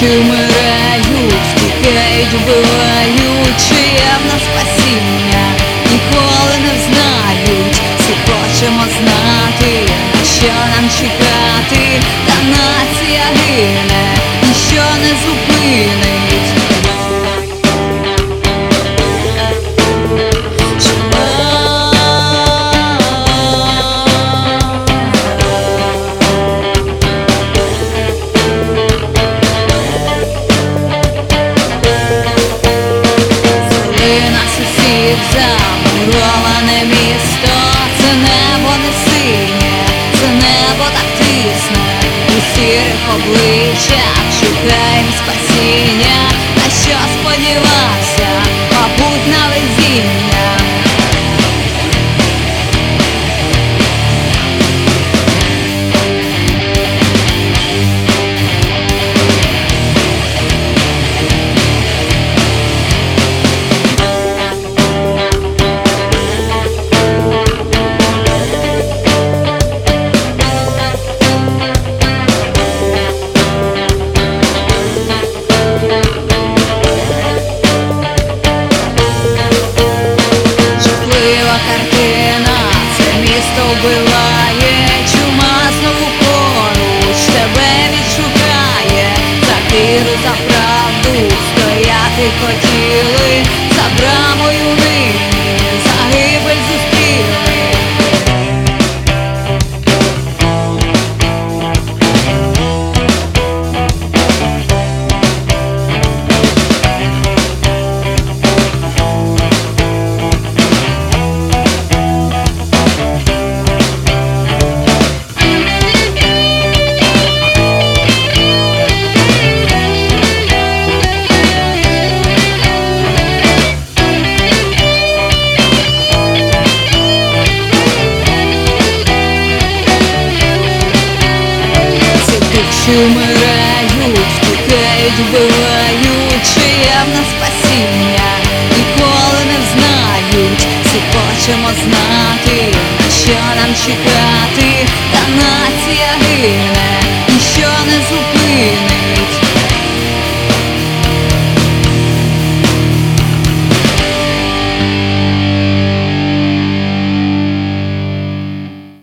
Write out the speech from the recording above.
Душі вмирають, вбивають, чи є спасіння, ніколи не знають, всі хочемо знати, на що нам чекати, та нація гине, ніщо не зупинить. Замуроване місто, це небо не синє, це небо так тісне, у сірих обличчях шукаєм спасіння, на що сподівався, вбиває, чума знову поруч тебе відшукає, за віру, за правду стояти хотіли, за брамою Душі вмирають, тікають, вбивають, чи є в спасіння, ніколи не знають, всі хочемо знати, на що нам чекати, та нація гине,